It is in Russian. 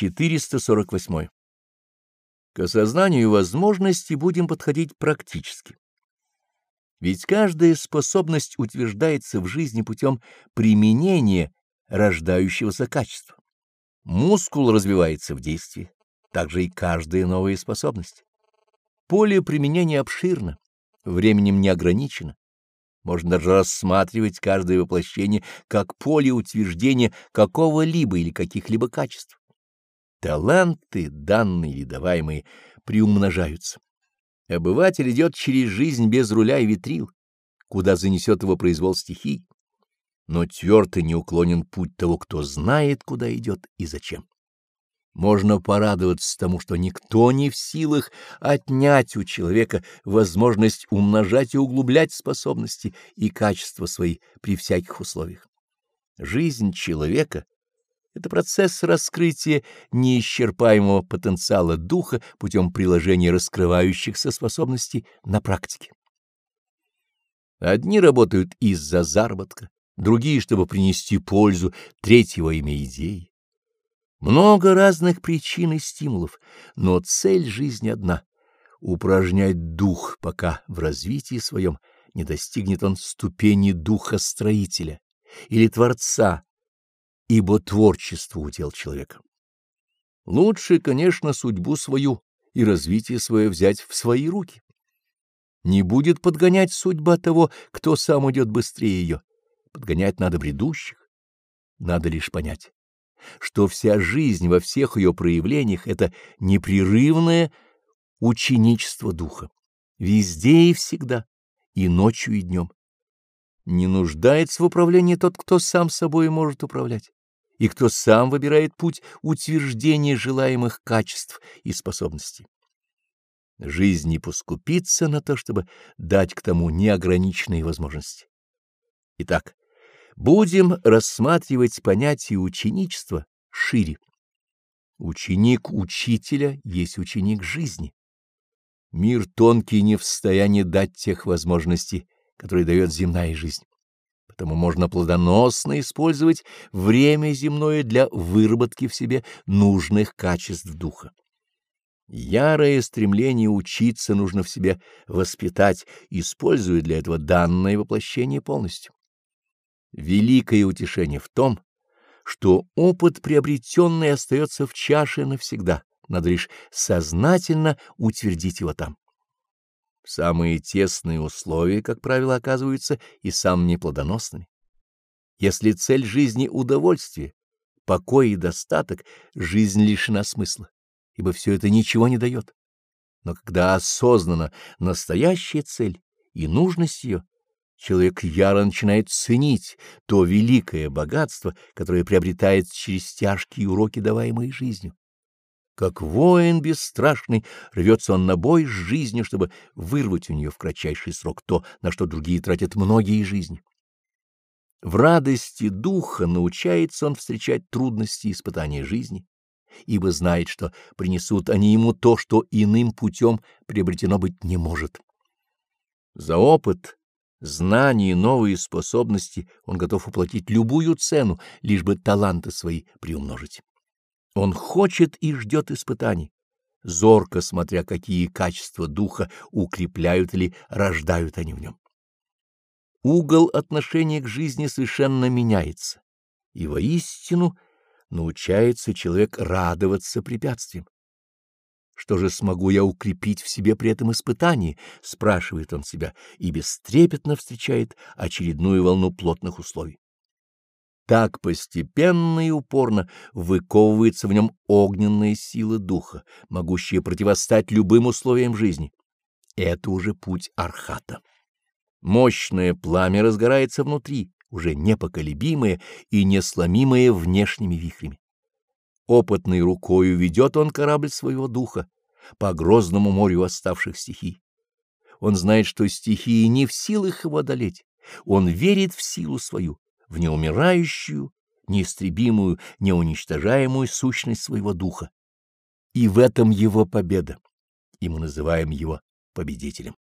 448. К осознанию возможностей будем подходить практически. Ведь каждая способность утверждается в жизни путем применения рождающегося качества. Мускул развивается в действии, также и каждая новая способность. Поле применения обширно, временем не ограничено. Можно даже рассматривать каждое воплощение как поле утверждения какого-либо или каких-либо качеств. Таланты, данные или даваемые, приумножаются. Обыватель идет через жизнь без руля и ветрил, куда занесет его произвол стихий, но твердо не уклонен путь того, кто знает, куда идет и зачем. Можно порадоваться тому, что никто не в силах отнять у человека возможность умножать и углублять способности и качества свои при всяких условиях. Жизнь человека — это процесс раскрытия неисчерпаемого потенциала духа путем приложения раскрывающихся способностей на практике. Одни работают из-за заработка, другие, чтобы принести пользу, третьего во имя идеи. Много разных причин и стимулов, но цель жизни одна — упражнять дух, пока в развитии своем не достигнет он ступени духа строителя или творца, ибо творчество удел человека. Лучше, конечно, судьбу свою и развитие свое взять в свои руки. Не будет подгонять судьба того, кто сам идет быстрее ее. Подгонять надо бредущих. Надо лишь понять что вся жизнь во всех ее проявлениях — это непрерывное ученичество духа, везде и всегда, и ночью, и днем. Не нуждается в управлении тот, кто сам собой может управлять, и кто сам выбирает путь утверждения желаемых качеств и способностей. Жизнь не поскупится на то, чтобы дать к тому неограниченные возможности. Итак, Будем рассматривать понятие ученичества шире. Ученик учителя есть ученик жизни. Мир тонкий не в состоянии дать тех возможностей, которые дает земная жизнь. Потому можно плодоносно использовать время земное для выработки в себе нужных качеств духа. Ярое стремление учиться нужно в себе воспитать, используя для этого данное воплощение полностью. Великое утешение в том, что опыт приобретенный остается в чаше навсегда, надо лишь сознательно утвердить его там. Самые тесные условия, как правило, оказываются и самыми плодоносными. Если цель жизни — удовольствие, покой и достаток, жизнь лишена смысла, ибо все это ничего не дает. Но когда осознана настоящая цель и нужность ее, человек яро начинает ценить то великое богатство, которое приобретает через тяжкие уроки, даваемые жизнью. Как воин бесстрашный рвется он на бой с жизнью, чтобы вырвать у нее в кратчайший срок то, на что другие тратят многие жизни. В радости духа научается он встречать трудности и испытания жизни, ибо знает, что принесут они ему то, что иным путем приобретено быть не может. За опыт знания, новые способности он готов уплатить любую цену, лишь бы таланты свои приумножить. Он хочет и ждет испытаний, зорко смотря, какие качества духа укрепляют или рождают они в нем. Угол отношения к жизни совершенно меняется, и воистину научается человек радоваться препятствиям. Что же смогу я укрепить в себе при этом испытании, спрашивает он себя и бестрепетно встречает очередную волну плотных условий. Так постепенно и упорно выковывается в нем огненная сила духа, могущая противостать любым условиям жизни. Это уже путь архата. Мощное пламя разгорается внутри, уже непоколебимое и несломимое внешними вихрями. Опытной рукою ведет он корабль своего духа по грозному морю оставших стихий. Он знает, что стихии не в силах его одолеть. Он верит в силу свою, в неумирающую, неистребимую, неуничтожаемую сущность своего духа. И в этом его победа, и мы называем его победителем.